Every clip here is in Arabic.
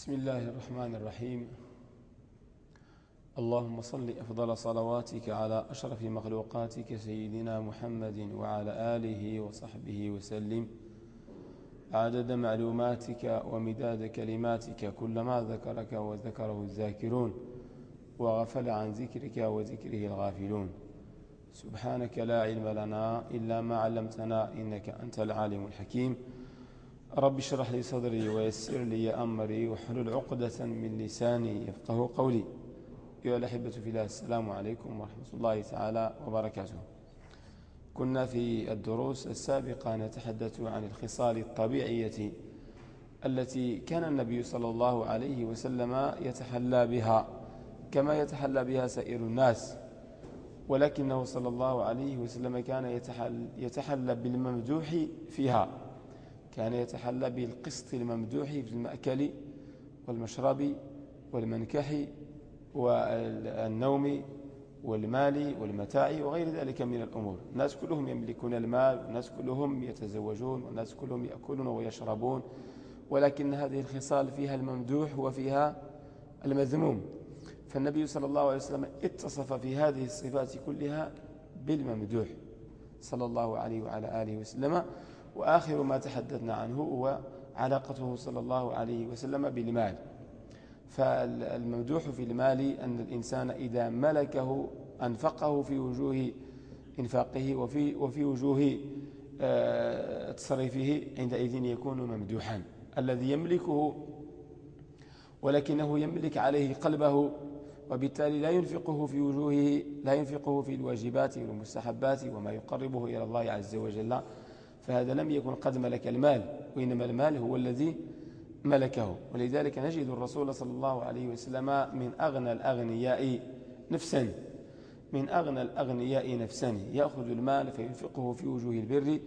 بسم الله الرحمن الرحيم. اللهم صل أفضل صلواتك على أشرف مخلوقاتك سيدنا محمد وعلى آله وصحبه وسلم. عدد معلوماتك ومداد كلماتك كلما ذكرك وذكره الذاكرون وغفل عن ذكرك وذكره الغافلون. سبحانك لا علم لنا إلا ما علمتنا إنك أنت العالم الحكيم. رب اشرح لي صدري ويسر لي أمري وحلل عقدة من لساني يفقه قولي. أيها الأحبة في الله السلام عليكم ورحمة الله تعالى وبركاته. كنا في الدروس السابقة نتحدث عن الخصال الطبيعية التي كان النبي صلى الله عليه وسلم يتحلى بها كما يتحلى بها سائر الناس. ولكنه صلى الله عليه وسلم كان يتحل يتحلى بالممدوح فيها. كان يتحلى بالقسط الممدوح في المأكل والمشرب والمنكح والنوم والمال والمتاع وغير ذلك من الأمور. الناس كلهم يملكون المال والناس كلهم يتزوجون والناس كلهم يأكلون ويشربون ولكن هذه الخصال فيها الممدوح وفيها المذموم. فالنبي صلى الله عليه وسلم اتصف في هذه الصفات كلها بالممدوح. صلى الله عليه وعلى آله وسلم. وآخر ما تحدثنا عنه هو علاقته صلى الله عليه وسلم بالمال. فالممدوح في المال أن الإنسان إذا ملكه أنفقه في وجوه إنفاقه وفي, وفي وجوه آه، تصريفه عندئذ يكون ممدوحا. الذي يملكه ولكنه يملك عليه قلبه وبالتالي لا ينفقه في وجوهه لا ينفقه في الواجبات والمستحبات وما يقربه إلى الله عز وجل. فهذا لم يكن قد ملك المال وإنما المال هو الذي ملكه. ولذلك نجد الرسول صلى الله عليه وسلم من أغنى الأغنياء نفسا من أغنى الأغنياء نفسا. يأخذ المال فينفقه في وجوه البر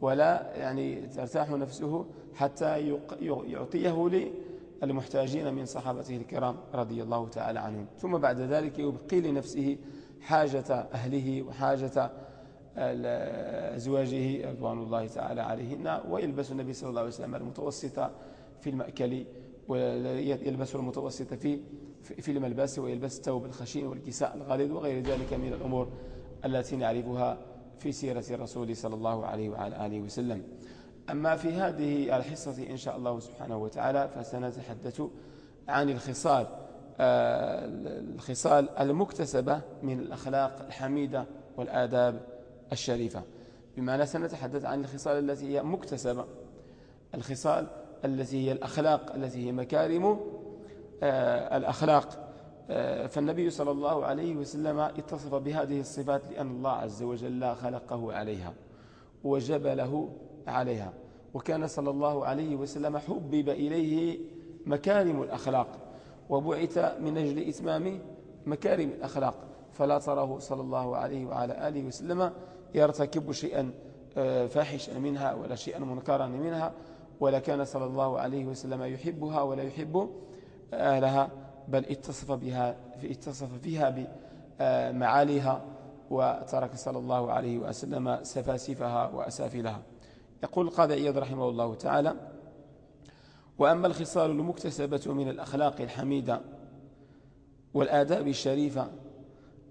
ولا يعني ترتاح نفسه حتى يعطيه للمحتاجين من صحابته الكرام رضي الله تعالى عنهم. ثم بعد ذلك يبقي لنفسه حاجة أهله وحاجة أزواجه رضوان الله تعالى عليهن ويلبس النبي صلى الله عليه وسلم المتوسط في المأكل ويلبس المتوسط في في الملبس ويلبس الثوب الخشين والكساء الغليظ وغير ذلك من الأمور التي نعرفها في سيرة الرسول صلى الله عليه وعلى آله وسلم. أما في هذه الحصة إن شاء الله سبحانه وتعالى فسنتحدث عن الخصال آه، الخصال المكتسبة من الأخلاق الحميدة والآداب الشريفة. بمعنى سنتحدث عن الخصال التي هي مكتسبة الخصال التي هي الأخلاق التي هي مكارم آه، الأخلاق. آه، فالنبي صلى الله عليه وسلم اتصف بهذه الصفات لأن الله عز وجل خلقه عليها وجبله عليها. وكان صلى الله عليه وسلم حبب إليه مكارم الأخلاق وبعث من أجل إتمام مكارم الأخلاق. فلا تراه صلى الله عليه وعلى آله وسلم يرتكب شيئا آه، فاحشا منها ولا شيئا منكرا منها ولا كان صلى الله عليه وسلم يحبها ولا يحب أهلها بل اتصف بها اتصف فيها بمعاليها وترك صلى الله عليه وسلم سفاسفها وأسافلها. يقول القاضي عياد رحمه الله تعالى وأما الخصال المكتسبة من الأخلاق الحميدة والآداب الشريفة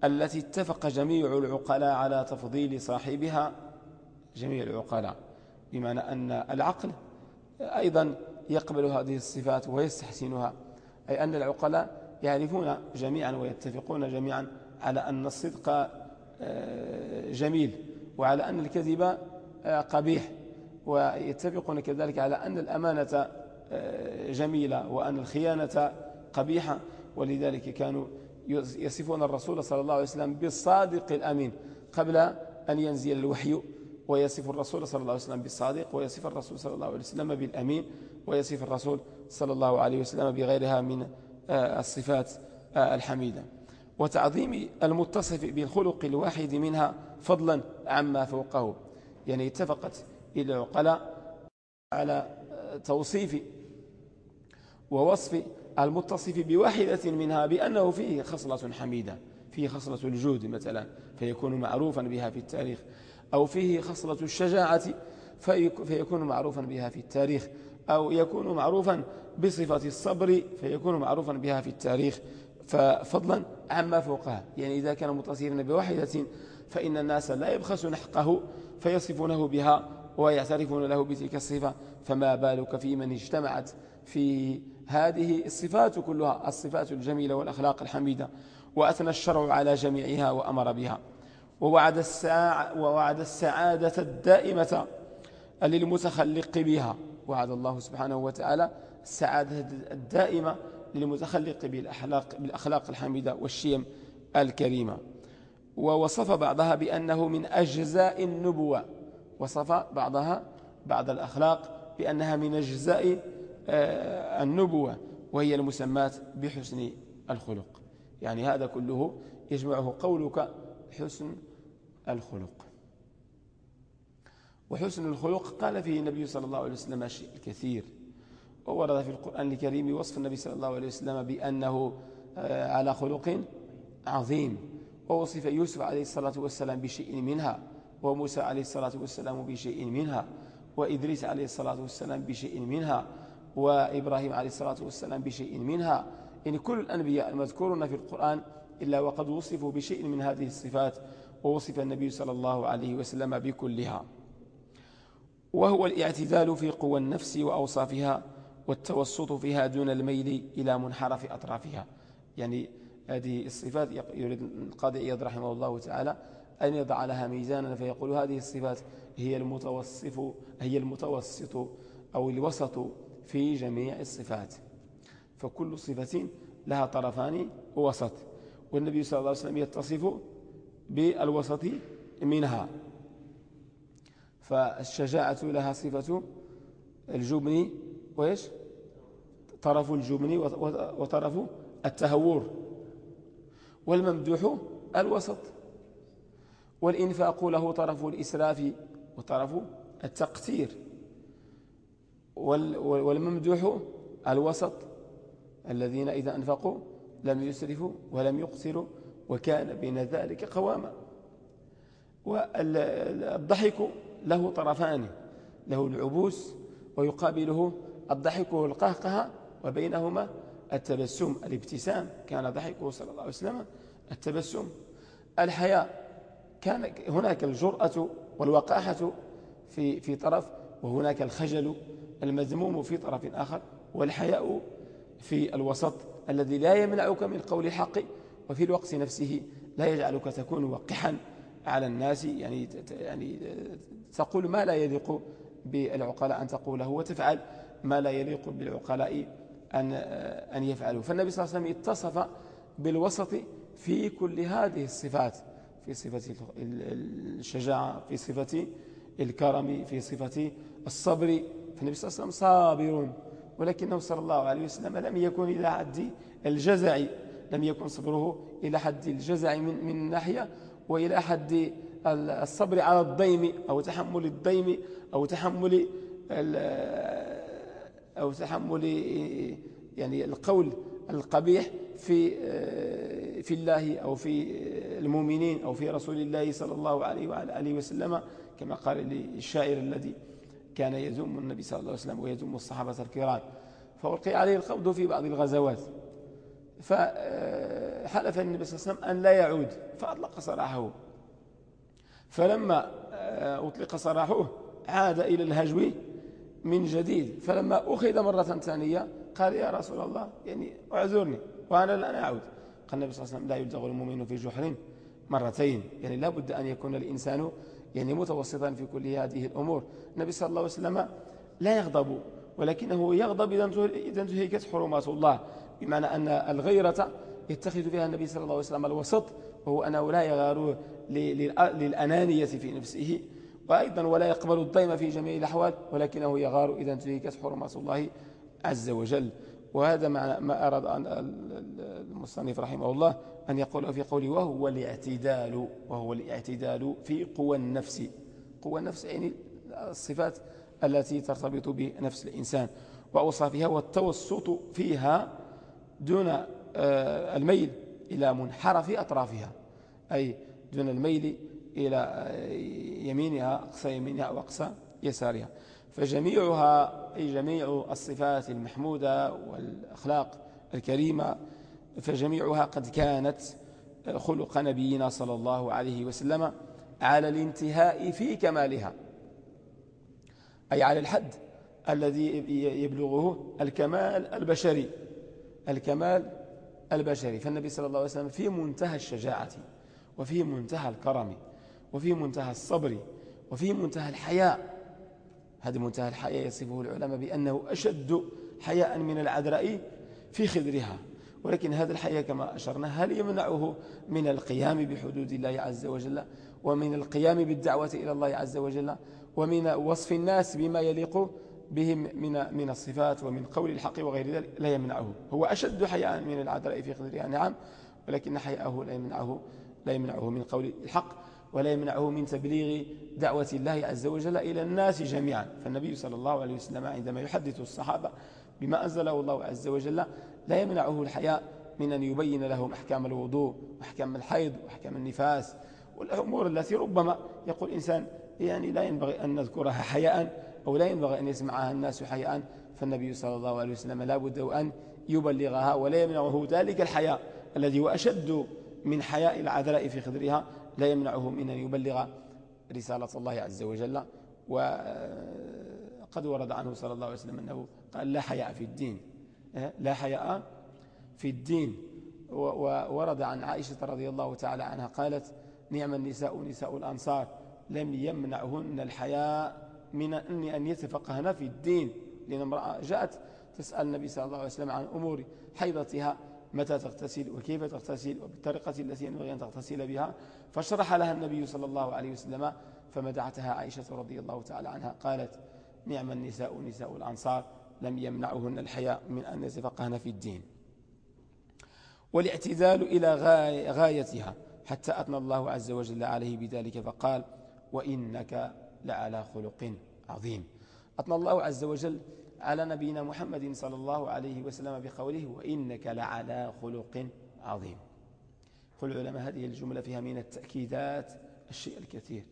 التي اتفق جميع العقلاء على تفضيل صاحبها جميع العقلاء بمعنى أن العقل أيضا يقبل هذه الصفات ويستحسنها أي أن العقلاء يعرفون جميعا ويتفقون جميعا على أن الصدق آه، جميل وعلى أن الكذب آه، قبيح ويتفقون كذلك على أن الأمانة آه، جميلة وأن الخيانة قبيحة ولذلك كانوا يصفون الرسول صلى الله عليه وسلم بالصادق الأمين قبل أن ينزل الوحي ويصف الرسول صلى الله عليه وسلم بالصادق ويصف الرسول صلى الله عليه وسلم بالأمين ويصف الرسول صلى الله عليه وسلم بغيرها من آه، الصفات آه، الحميدة. وتعظيم المتصف بالخلق الواحد منها فضلا عما فوقه. يعني اتفقت العقلاء على آه، توصيف ووصف المتصف بواحدة منها بأنه فيه خصلة حميدة فيه خصلة الجود مثلا فيكون معروفا بها في التاريخ. أو فيه خصلة الشجاعة فيكون معروفا بها في التاريخ. أو يكون معروفا بصفة الصبر فيكون معروفا بها في التاريخ. ففضلا عما فوقها. يعني إذا كان متصلا بواحدة فإن الناس لا يبخسون حقه فيصفونه بها ويعترفون له بتلك الصفة. فما بالك في من اجتمعت في هذه الصفات كلها الصفات الجميلة والأخلاق الحميدة وأثنى الشرع على جميعها وأمر بها. ووعد, الساعة ووعد السعادة الدائمة للمتخلق بها. وعد الله سبحانه وتعالى السعادة الدائمة للمتخلق بالأخلاق, بالأخلاق الحميدة والشيم الكريمة. ووصف بعضها بأنه من أجزاء النبوة. وصف بعضها بعض الأخلاق بأنها من أجزاء النبوة وهي المسمات بحسن الخلق. يعني هذا كله يجمعه قولك حسن الخلق. وحسن الخلق قال فيه النبي صلى الله عليه وسلم شيء الكثير وورد في القرآن الكريم وصف النبي صلى الله عليه وسلم بأنه آه، على خلق عظيم. ووصف يوسف عليه الصلاة والسلام بشيء منها وموسى عليه الصلاة والسلام بشيء منها وإدريس عليه الصلاة والسلام بشيء منها وإبراهيم عليه الصلاة والسلام بشيء منها. يعني كل الأنبياء المذكورون في القرآن إلا وقد وصفوا بشيء من هذه الصفات ووصف النبي صلى الله عليه وسلم بكلها. وهو الاعتدال في قوى النفس وأوصافها والتوسط فيها دون الميل إلى منحرف أطرافها. يعني هذه الصفات يريد القاضي إياد رحمه الله تعالى أن يضع لها ميزانا فيقول هذه الصفات هي المتوسط هي المتوسط أو الوسط في جميع الصفات. فكل صفة لها طرفان ووسط. والنبي صلى الله عليه وسلم يتصف بالوسط منها. فالشجاعة لها صفة الجبن وإيش؟ طرف الجبن وطرف التهور. والممدوح الوسط. والإنفاق له طرف الإسراف وطرف التقتير. والممدوح الوسط الذين إذا أنفقوا لم يسرفوا ولم يقتروا وكان بين ذلك قواما. والضحك له طرفان له العبوس ويقابله الضحك والقهقه وبينهما التبسم الابتسام كان ضحكه صلى الله عليه وسلم التبسم. الحياء كان هناك الجرأة والوقاحة في في طرف وهناك الخجل المذموم في طرف آخر والحياء في الوسط الذي لا يمنعك من قول الحق وفي الوقت نفسه لا يجعلك تكون وقحا على الناس. يعني يعني تقول ما لا يليق بالعقلاء أن تقوله وتفعل ما لا يليق بالعقلاء أن أن يفعلوا. فالنبي صلى الله عليه وسلم اتصف بالوسط في كل هذه الصفات في صفة الشجاعة في صفة الكرم في صفة الصبر فالنبي صلى الله عليه وسلم صابر ولكنه صلى الله عليه وسلم لم يكن إلى حد الجزع لم يكن صبره إلى حد الجزع من, من ناحية وإلى حد الصبر على الضيم أو تحمل الضيم أو تحمل أو تحمل يعني القول القبيح في في الله أو في المؤمنين أو في رسول الله صلى الله عليه وعلى آله وسلم كما قال للشاعر الذي كان يذم النبي صلى الله عليه وسلم ويذم الصحابة الكرام فألقي عليه القبض في بعض الغزوات. فحلف النبي صلى الله عليه وسلم أن لا يعود فأطلق سراحه فلما أطلق سراحه عاد إلى الهجو من جديد. فلما أخذ مرة ثانية قال يا رسول الله يعني اعذرني وأنا لن أعود. قال النبي صلى الله عليه وسلم لا يلدغ المؤمن في جحر مرتين يعني لا بد أن يكون الإنسان يعني متوسطا في كل هذه الأمور. النبي صلى الله عليه وسلم لا يغضب ولكنه يغضب إذا انتهكت حرمات الله بمعنى أن الغيرة يتخذ فيها النبي صلى الله عليه وسلم الوسط وهو أنه لا يغار للأنانية في نفسه وأيضا ولا يقبل الضيم في جميع الأحوال ولكنه يغار إذا انتهكت حرمات الله عز وجل. وهذا ما أراد أن المصنف رحمه الله أن يقول في قوله وهو الاعتدال وهو الاعتدال في قوى النفس. قوى النفس يعني الصفات التي ترتبط بنفس الإنسان وأوصافها والتوسط فيها دون آه، الميل إلى منحرف أطرافها أي دون الميل إلى آه، يمينها أقصى يمينها أو أقصى يسارها. فجميعها أي جميع الصفات المحمودة والأخلاق الكريمة فجميعها قد كانت خلق نبينا صلى الله عليه وسلم على الانتهاء في كمالها أي على الحد الذي يبلغه الكمال البشري الكمال البشري. فالنبي صلى الله عليه وسلم في منتهى الشجاعة وفي منتهى الكرم وفي منتهى الصبر وفي منتهى الحياء هذا منتهى الحياء يصفه العلماء بأنه أشد حياء من العذراء في خدرها. ولكن هذا الحياء كما أشرنا هل يمنعه من القيام بحدود الله عز وجل ومن القيام بالدعوة إلى الله عز وجل ومن وصف الناس بما يليق بهم من من الصفات ومن قول الحق وغير ذلك لا يمنعه. هو أشد حياء من العذراء في خدرها. نعم ولكن حياءه لا يمنعه لا يمنعه من قول الحق. ولا يمنعه من تبليغ دعوة الله عز وجل إلى الناس جميعا. فالنبي صلى الله عليه وسلم عندما يحدث الصحابة بما أنزله الله عز وجل لا يمنعه الحياء من أن يبين لهم أحكام الوضوء وأحكام الحيض وأحكام النفاس والأمور التي ربما يقول إنسان يعني لا ينبغي أن نذكرها حياء أو لا ينبغي أن يسمعها الناس حياء. فالنبي صلى الله عليه وسلم لا بد أن يبلغها ولا يمنعه ذلك الحياء الذي هو أشد من حياء العذراء في خدرها لا يمنعه من أن يبلغ رسالة الله عز وجل. وقد ورد عنه صلى الله عليه وسلم أنه قال لا حياء في الدين. لا حياء في الدين. وورد عن عائشة رضي الله تعالى عنها قالت نعم النساء نساء الأنصار لم يمنعهن الحياء من أن يتفقهن في الدين. لأن امرأة جاءت تسأل النبي صلى الله عليه وسلم عن أمور حيضتها. متى تغتسل وكيف تغتسل وبالطريقة التي ينبغي أن تغتسل بها. فشرح لها النبي صلى الله عليه وسلم فمدعتها عائشة رضي الله تعالى عنها قالت نعم النساء نساء الأنصار لم يمنعهن الحياء من أن يتفقهن في الدين. والاعتزال إلى غايتها حتى أثنى الله عز وجل عليه بذلك فقال وإنك لعلى خلق عظيم. أثنى الله عز وجل على نبينا محمد صلى الله عليه وسلم بقوله وإنك لعلى خلق عظيم. قل العلماء هذه الجملة فيها من التأكيدات الشيء الكثير.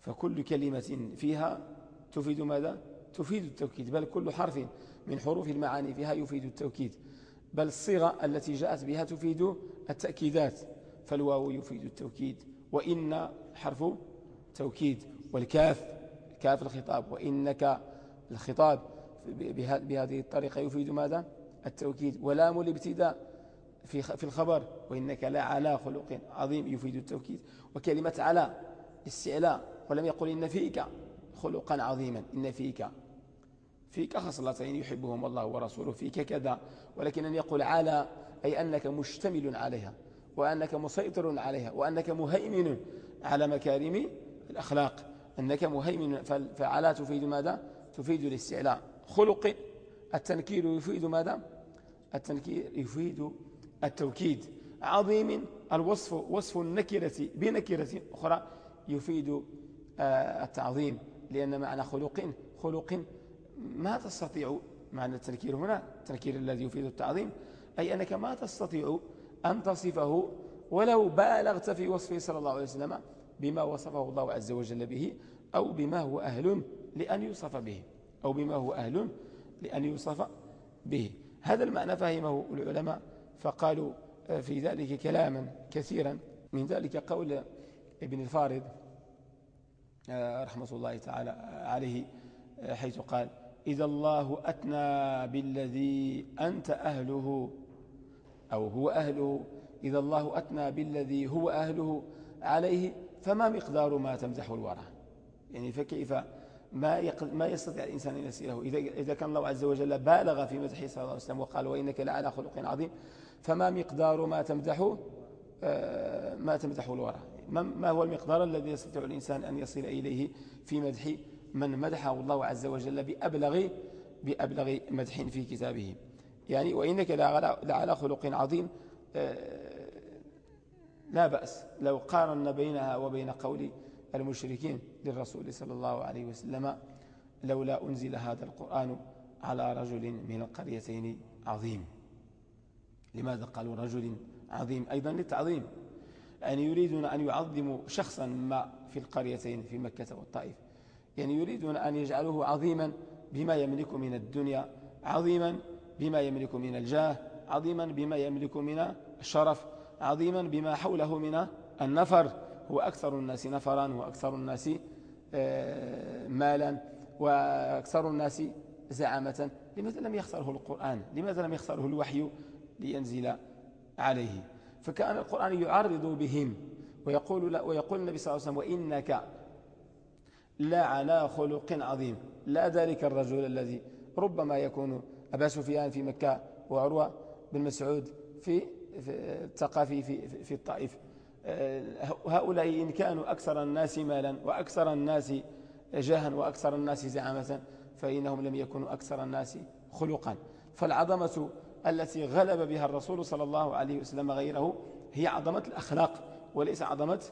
فكل كلمة فيها تفيد ماذا؟ تفيد التوكيد. بل كل حرف من حروف المعاني فيها يفيد التوكيد. بل الصيغة التي جاءت بها تفيد التأكيدات. فالواو يفيد التوكيد. وإن حرف توكيد. والكاف كاف الخطاب. وإنك الخطاب بهذه الطريقة يفيد ماذا؟ التوكيد ولام الابتداء في في الخبر وإنك لا على خلق عظيم يفيد التوكيد. وكلمة على استعلاء ولم يقل إن فيك خلقا عظيما إن فيك فيك خصلتين يحبهم الله ورسوله فيك كذا ولكن أن يقول على أي أنك مشتمل عليها وأنك مسيطر عليها وأنك مهيمن على مكارم الأخلاق أنك مهيمن فعلى تفيد ماذا؟ تفيد الاستعلاء. خلق التنكير يفيد ماذا؟ التنكير يفيد التوكيد. عظيم الوصف وصف النكرة بنكرة أخرى يفيد آه، التعظيم. لأن معنى خلق خلق ما تستطيع معنى التنكير هنا التنكير الذي يفيد التعظيم أي أنك ما تستطيع أن تصفه ولو بالغت في وصفه صلى الله عليه وسلم بما وصفه الله عز وجل به أو بما هو أهل لأن يوصف به أو بما هو أهل لأن يوصف به. هذا المعنى فهمه العلماء فقالوا في ذلك كلاما كثيرا. من ذلك قول ابن الفارض آه، رحمة الله تعالى عليه آه، حيث قال إذا الله أتنى بالذي أنت أهله أو هو أهله إذا الله أتنى بالذي هو أهله عليه فما مقدار ما تمزح الورى يعني فكيف ما ما يستطيع الإنسان أن يسيره. إذا, إذا كان الله عز وجل بالغ في مدحه صلى الله عليه وسلم وقال وإنك لعلى خلق عظيم فما مقدار ما تمدح آه، ما تمدح الورى؟ ما هو المقدار الذي يستطيع الإنسان أن يصل إليه في مدح من مدحه الله عز وجل بأبلغ بأبلغ مدح في كتابه؟ يعني وإنك لعلى خلق عظيم آه، لا بأس. لو قارنا بينها وبين قول المشركين للرسول صلى الله عليه وسلم لولا أنزل هذا القرآن على رجل من القريتين عظيم. لماذا قالوا رجل عظيم؟ أيضا للتعظيم. يعني يريدون أن يعظموا شخصا ما في القريتين في مكة والطائف. يعني يريدون أن يجعلوه عظيما بما يملك من الدنيا عظيما بما يملك من الجاه عظيما بما يملك من الشرف عظيما بما حوله من النفر. هو أكثر الناس نفرا وأكثر الناس آه، مالا وأكثر الناس زعامة. لماذا لم يختاره القرآن؟ لماذا لم يختاره الوحي لينزل عليه؟ فكأن القرآن يعرض بهم ويقول, ويقول النبي صلى الله عليه وسلم وإنك لا على خلق عظيم. لا ذلك الرجل الذي ربما يكون أبا سفيان في مكة وعروة بن مسعود في الثقافي في, في الطائف. آه، هؤلاء إن كانوا أكثر الناس مالا وأكثر الناس جاها وأكثر الناس زعامة فإنهم لم يكونوا أكثر الناس خلقا. فالعظمة التي غلب بها الرسول صلى الله عليه وسلم غيره هي عظمة الأخلاق وليس عظمة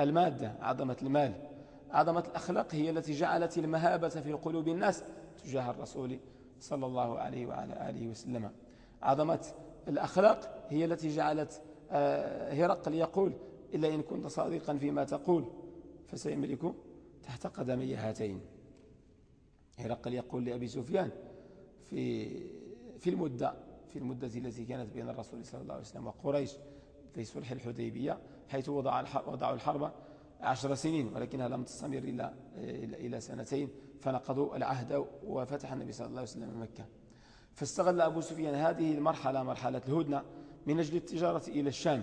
المادة عظمة المال. عظمة الأخلاق هي التي جعلت المهابة في قلوب الناس تجاه الرسول صلى الله عليه وعلى آله وسلم. عظمة الأخلاق هي التي جعلت آه، هرقل يقول إلا إن كنت صادقا فيما تقول فسيملك تحت قدمي هاتين. هرقل يقول لأبي سفيان في في المدة في المدة التي كانت بين الرسول صلى الله عليه وسلم وقريش في صلح الحديبية حيث وضع وضعوا الحرب عشر سنين ولكنها لم تستمر إلى إلى سنتين فنقضوا العهد وفتح النبي صلى الله عليه وسلم مكة. فاستغل أبو سفيان هذه المرحلة مرحلة الهدنة من أجل التجارة إلى الشام.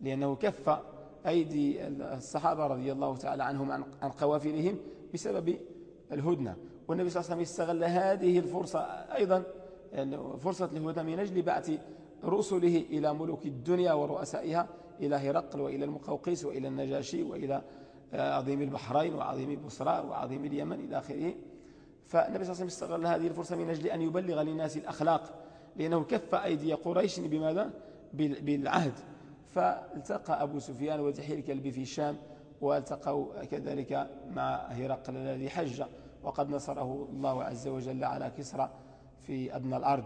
لأنه كف أيدي الصحابة رضي الله تعالى عنهم عن قوافلهم بسبب الهدنة. والنبي صلى الله عليه وسلم استغل هذه الفرصة أيضا فرصة الهدنة من أجل بعث رسله إلى ملوك الدنيا ورؤسائها إلى هرقل وإلى المقوقيس وإلى النجاشي وإلى عظيم البحرين وعظيم البصرى وعظيم اليمن إلى آخره. فالنبي صلى الله عليه وسلم استغل هذه الفرصة من أجل أن يبلغ للناس الأخلاق لأنه كف أيدي قريش بماذا؟ بالعهد. فالتقى أبو سفيان وزحير الكلب في الشام والتقوا كذلك مع هرقل الذي حج وقد نصره الله عز وجل على كسرى في أدنى الأرض.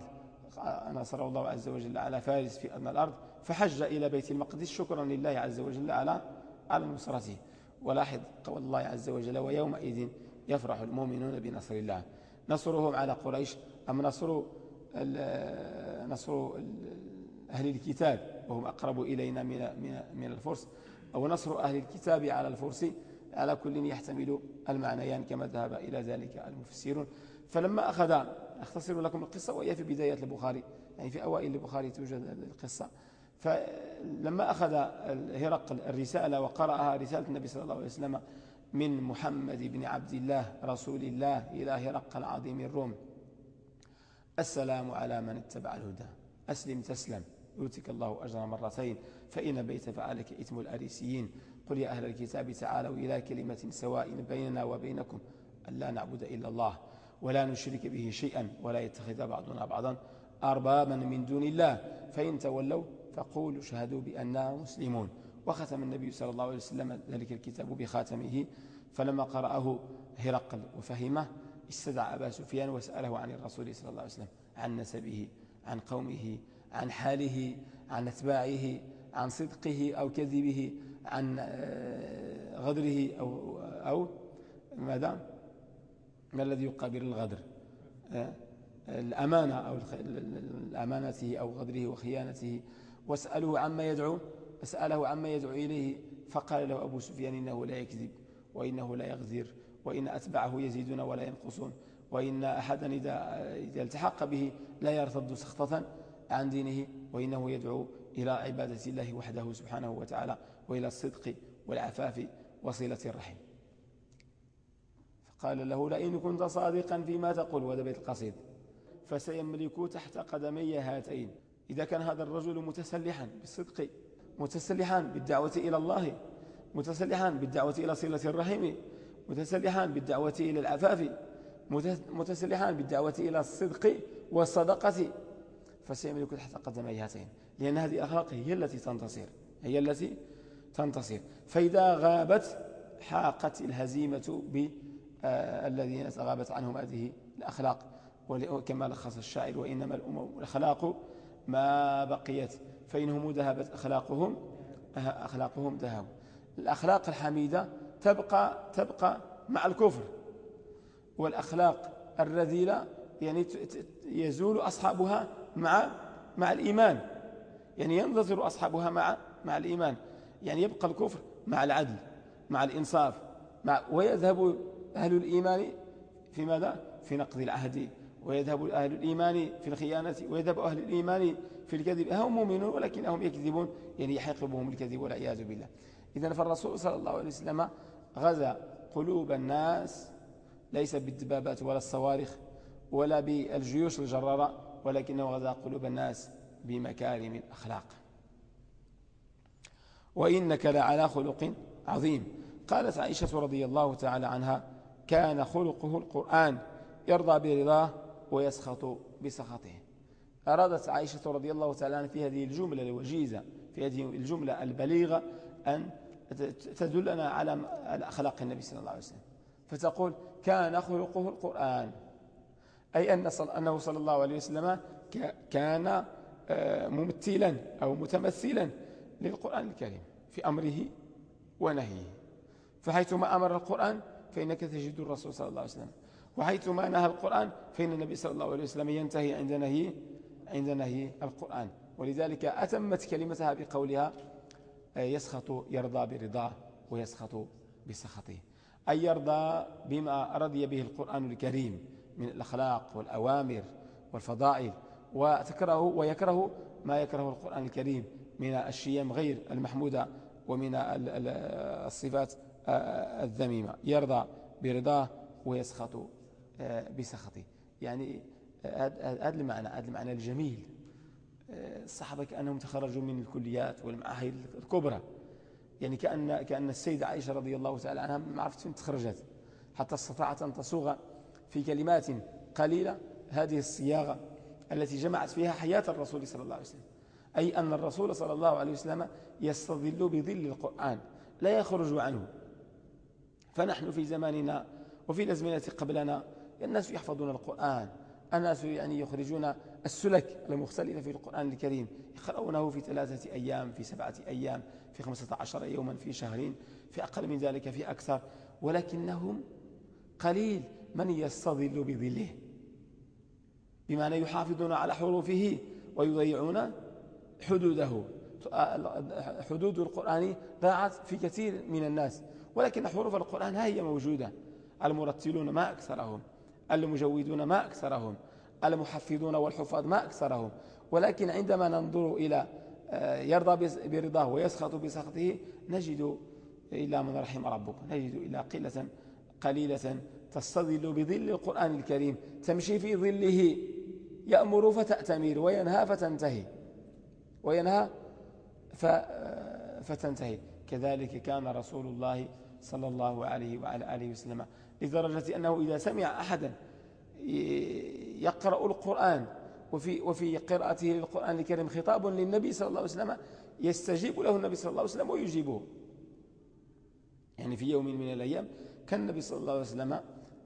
نصره الله عز وجل على فارس في أدنى الأرض فحج إلى بيت المقدس شكرا لله عز وجل على على نصرته ولاحظ قول الله عز وجل ويومئذ يفرح المؤمنون بنصر الله نصرهم على قريش أم نصر نصر أهل الكتاب؟ وهم أقرب إلينا من من من الفرس. أو نصر أهل الكتاب على الفرس. على كل يحتمل المعنيان كما ذهب إلى ذلك المفسرون. فلما أخذ أختصر لكم القصة وهي في بداية البخاري. يعني في أوائل البخاري توجد القصة. فلما أخذ هرقل الرسالة وقرأها رسالة النبي صلى الله عليه وسلم من محمد بن عبد الله رسول الله إلى هرقل عظيم الروم. السلام على من اتبع الهدى. أسلم تسلم. يؤتك الله أجر مرتين فإن بيت فعلك إثم الأريسيين. قل يا أهل الكتاب تعالوا إلى كلمة سواء بيننا وبينكم ألا نعبد إلا الله ولا نشرك به شيئا ولا يتخذ بعضنا بعضا أربابا من دون الله. فإن تولوا فقولوا شهدوا بأننا مسلمون. وختم النبي صلى الله عليه وسلم ذلك الكتاب بخاتمه. فلما قرأه هرقل وفهمه استدعى أبا سفيان وسأله عن الرسول صلى الله عليه وسلم عن نسبه عن قومه عن حاله عن أتباعه عن صدقه أو كذبه عن آه، غدره أو, أو ماذا؟ ما الذي يقابل الغدر؟ آه، الأمانة أو الأمانته أو غدره وخيانته. واسأله عما يدعو اسأله عما يدعو إليه فقال له أبو سفيان إنه لا يكذب وإنه لا يغذر وإن أتبعه يزيدون ولا ينقصون وإن أحدا إذا التحق به لا يرتد سخطة. عن دينه وإنه يدعو إلى عبادة الله وحده سبحانه وتعالى وإلى الصدق والعفاف وصلة الرحم. فقال له لئن كنت صادقا فيما تقول وهذا بيت القصيد فسيملك تحت قدمي هاتين. إذا كان هذا الرجل متسلحا بالصدق متسلحا بالدعوة إلى الله متسلحا بالدعوة إلى صلة الرحم متسلحا بالدعوة إلى العفاف متسلحا بالدعوة إلى الصدق والصدقة فسيملك تحت قدمي هاتين لأن هذه الأخلاق هي التي تنتصر هي التي تنتصر. فإذا غابت حاقت الهزيمة بالذين غابت عنهم هذه الأخلاق. كما لخص الشاعر وإنما الأمم الأخلاق ما بقيت. فإنهم ذهبت أخلاقهم أخلاقهم ذهبوا. الأخلاق الحميدة تبقى تبقى مع الكفر. والأخلاق الرذيلة يعني يزول أصحابها مع مع الإيمان. يعني ينتظر أصحابها مع مع الإيمان. يعني يبقى الكفر مع العدل مع الإنصاف مع ويذهب أهل الإيمان في ماذا؟ في نقض العهد ويذهب أهل الإيمان في الخيانة ويذهب أهل الإيمان في الكذب. هم مؤمنون ولكنهم يكذبون. يعني يحق بهم الكذب والعياذ بالله. إذا فالرسول صلى الله عليه وسلم غزا قلوب الناس ليس بالدبابات ولا الصواريخ ولا بالجيوش الجرارة. ولكنه غزا قلوب الناس بمكارم الأخلاق. وإنك لعلى خلق عظيم. قالت عائشة رضي الله تعالى عنها كان خلقه القرآن يرضى برضاه ويسخط بسخطه. أرادت عائشة رضي الله تعالى في هذه الجملة الوجيزة في هذه الجملة البليغة أن تدلنا على أخلاق النبي صلى الله عليه وسلم. فتقول كان خلقه القرآن. أي أن أنه صلى الله عليه وسلم كان آه، ممثلا أو متمثلا للقرآن الكريم في أمره ونهيه. فحيثما أمر القرآن فإنك تجد الرسول صلى الله عليه وسلم. وحيثما نهى القرآن فإن النبي صلى الله عليه وسلم ينتهي عند نهي عند نهي القرآن. ولذلك أتمت كلمتها بقولها آه، يسخط يرضى برضاه ويسخط بسخطه. أي يرضى بما رضي به القرآن الكريم. من الأخلاق والأوامر والفضائل وتكره ويكره ما يكره القرآن الكريم من الشيم غير المحمودة ومن الصفات آه، الذميمة. يرضى برضاه ويسخط آه، بسخطه. يعني هذا المعنى هذا المعنى الجميل. الصحابة كأنهم تخرجوا من الكليات والمعاهد الكبرى. يعني كأن, كأن السيدة عائشة رضي الله تعالى عنها ما عرفت فين تخرجت. حتى استطاعت أن تصوغ في كلمات قليلة هذه الصياغة التي جمعت فيها حياة الرسول صلى الله عليه وسلم. أي أن الرسول صلى الله عليه وسلم يستظل بظل القرآن لا يخرج عنه. فنحن في زماننا وفي الأزمنة قبلنا الناس يحفظون القرآن الناس يعني يخرجون السلك المختلفة في القرآن الكريم يقرؤونه في ثلاثة أيام في سبعة أيام في خمسة عشر يوما في شهرين في أقل من ذلك في أكثر. ولكنهم قليل من يستظل بظله. بمعنى يحافظون على حروفه ويضيعون حدوده. حدود القرآن ضاعت في كثير من الناس ولكن حروف القرآن هي موجودة. المرتلون ما أكثرهم المجودون ما أكثرهم المحفظون والحفاظ ما أكثرهم. ولكن عندما ننظر إلى آه، يرضى برضاه ويسخط بسخطه نجد إلا من رحم ربك نجد إلى قلة قليلة تستظل بظل القرآن الكريم تمشي في ظله يأمر فتأتمر وينهى فتنتهي. وينهى آه، فتنتهي. كذلك كان رسول الله صلى الله عليه وعلى آله وسلم لدرجة أنه إذا سمع أحدا يقرأ القرآن وفي, وفي قراءته للقرآن الكريم خطاب للنبي صلى الله عليه وسلم يستجيب له النبي صلى الله عليه وسلم ويجيبه. يعني في يوم من الأيام كان النبي صلى الله عليه وسلم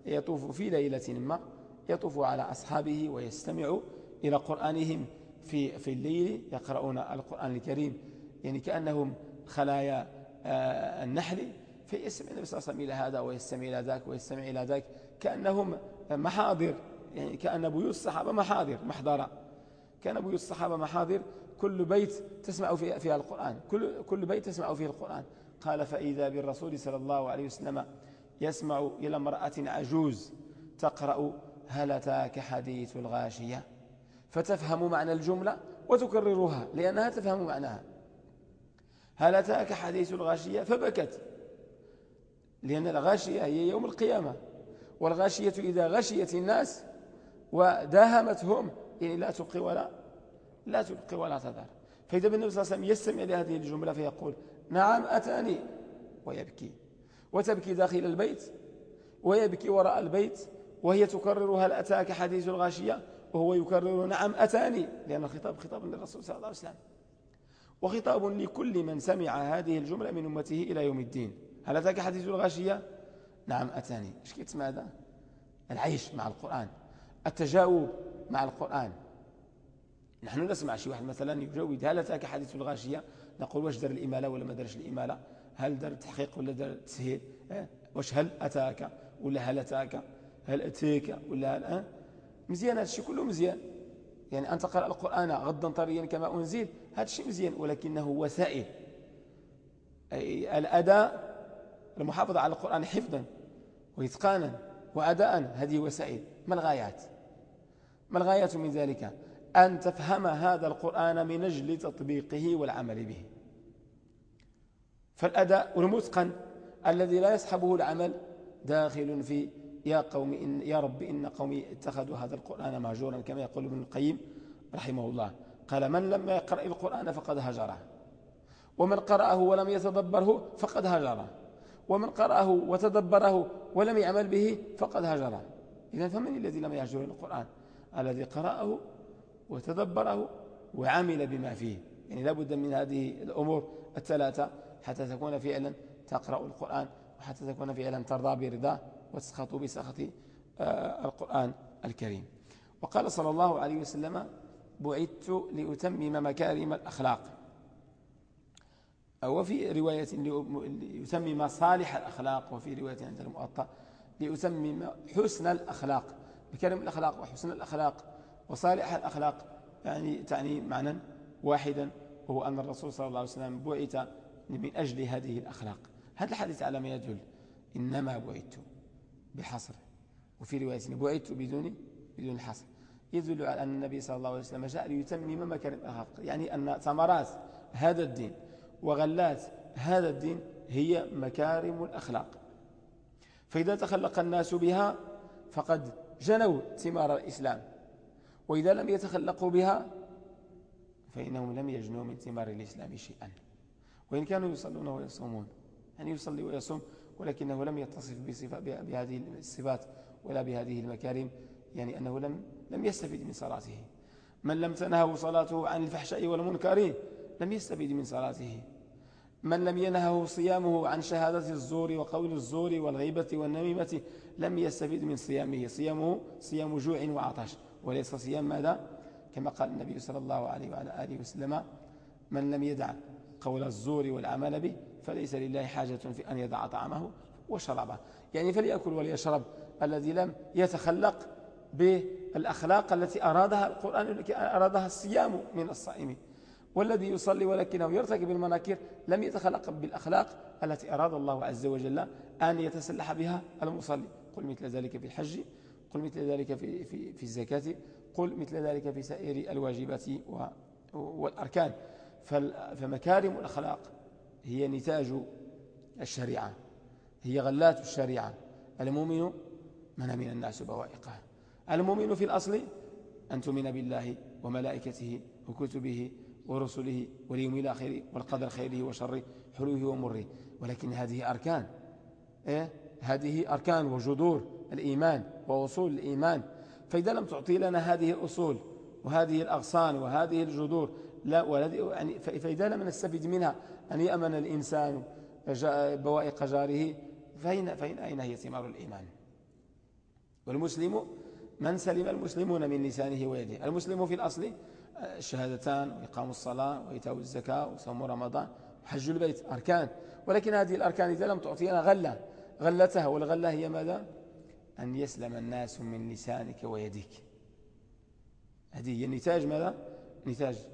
يطوف في ليلة ما يطوف على أصحابه ويستمع إلى قرآنهم في, في الليل يقرؤون القرآن الكريم يعني كأنهم خلايا آه، النحل. فيستمع النبي صلى الله عليه وسلم إلى هذا ويستمع إلى ذاك ويستمع إلى ذاك كأنهم محاضر يعني كأن بيوت الصحابة محاضر محضرة. كأن بيوت الصحابة محاضر كل بيت تسمع فيها, القرآن كل, كل بيت تسمع فيه القرآن. قال فإذا بالرسول صلى الله عليه وسلم يسمع إلى امرأة عجوز تقرأ هل أتاك حديث الغاشية فتفهم معنى الجملة وتكررها لأنها تفهم معناها. هل أتاك حديث الغاشية فبكت لأن الغاشية هي يوم القيامة والغاشية إذا غشيت الناس وداهمتهم يعني لا تبقي ولا لا تبقي ولا تذر. فإذا النبي صلى الله عليه وسلم يستمع لهذه الجملة فيقول نعم أتاني. ويبكي. وتبكي داخل البيت ويبكي وراء البيت وهي تكرر هل أتاك حديث الغاشية؟ وهو يكرر نعم أتاني لأن الخطاب خطاب للرسول صلى الله عليه وسلم. وخطاب لكل من سمع هذه الجملة من أمته إلى يوم الدين. هل أتاك حديث الغاشية؟ نعم أتاني. إيش كيت ماذا العيش مع القرآن. التجاوب مع القرآن. نحن نسمع شي واحد مثلا يجاوب هل أتاك حديث الغاشية؟ نقول واش دار الإمالة ولا ما دارش الإمالة؟ هل دار التحقيق ولا دار التسهيل آه؟ واش هل أتاك ولا هل أتاك؟ هل أتيك ولا الآن مزيان هذا الشيء كله مزيان. يعني أن تقرأ القرآن غضا طريا كما أنزل هذا الشيء مزيان ولكنه وسائل. أي الأداء المحافظة على القرآن حفظا وإتقانا وأداء هذه وسائل. ما الغايات؟ ما الغايات من ذلك؟ أن تفهم هذا القرآن من أجل تطبيقه والعمل به. فالأداء والمتقن الذي لا يصحبه العمل داخل في يا قوم إن يا رب إن قومي اتخذوا هذا القرآن مهجورا كما يقول ابن القيم رحمه الله. قال من لم يقرأ القرآن فقد هجره. ومن قرأه ولم يتدبره فقد هجره. ومن قرأه وتدبره ولم يعمل به فقد هجره. إذا فمن الذي لم يهجر القرآن؟ الذي قرأه وتدبره وعمل بما فيه. يعني لابد من هذه الأمور الثلاثة حتى تكون فعلا تقرأ القرآن وحتى تكون فعلا ترضى برضاه وتسخط بسخط آه، القرآن الكريم. وقال صلى الله عليه وسلم بعثت لأتمم مكارم الأخلاق. وفي رواية ليتمم صالح الأخلاق وفي رواية عند المؤطأ ليتمم حسن الأخلاق. مكارم الأخلاق وحسن الأخلاق وصالح الأخلاق يعني تعني معنى واحدا وهو أن الرسول صلى الله عليه وسلم بعث من أجل هذه الأخلاق. هذا الحديث على ما يدل إنما بعثت بحصر. وفي رواية بعثت بدون بدون حصر. يدل على أن النبي صلى الله عليه وسلم جاء ليتمم مكارم الأخلاق. يعني أن ثمرات هذا الدين وغلات هذا الدين هي مكارم الأخلاق. فإذا تخلق الناس بها فقد جنوا ثمار الإسلام. وإذا لم يتخلقوا بها فإنهم لم يجنوا من ثمار الإسلام شيئا. وإن كانوا يصلون ويصومون. يعني يصلي ويصوم ولكنه لم يتصف بهذه الصفات ولا بهذه المكارم يعني أنه لم لم يستفيد من صلاته. من لم تنهه صلاته عن الفحشاء والمنكر لم يستفيد من صلاته. من لم ينهه صيامه عن شهادة الزور وقول الزور والغيبة والنميمة لم يستفيد من صيامه. صيامه صيام جوع وعطش وليس صيام ماذا؟ كما قال النبي صلى الله عليه وعلى آله وسلم من لم يدع قول الزور والعمل به فليس لله حاجة في أن يدع طعامه وشربه. يعني فليأكل وليشرب الذي لم يتخلق بالأخلاق التي أرادها القرآن التي أرادها الصيام من الصائمين والذي يصلي ولكنه يرتكب المناكير لم يتخلق بالأخلاق التي أراد الله عز وجل أن يتسلح بها المصلي. قل مثل ذلك في الحج قل مثل ذلك في, في, في الزكاة قل مثل ذلك في سائر الواجبات والأركان. فمكارم الأخلاق هي نتاج الشريعة هي غلات الشريعة. المؤمن من من الناس بوائقه. المؤمن في الأصل أن تؤمن بالله وملائكته وكتبه ورسله واليوم الآخر والقدر خيره وشره حلوة ومره. ولكن هذه أركان إيه؟ هذه أركان وجذور الإيمان وأصول الإيمان. فإذا لم تعطي لنا هذه الأصول وهذه الأغصان وهذه الجذور لا يعني فإذا لم نستفيد منها أن يأمن الإنسان بوائق جاره فأين, فإن أين هي ثمار الإيمان. والمسلم من سلم المسلمون من لسانه ويده؟ المسلم في الأصل الشهادتان وإقام الصلاة وإيتاء الزكاة وصوم رمضان وحج البيت أركان. ولكن هذه الأركان إذا لم تعطينا غلة. غلتها والغلة هي ماذا؟ أن يسلم الناس من لسانك ويدك هذه هي النتاج ماذا؟ نتاج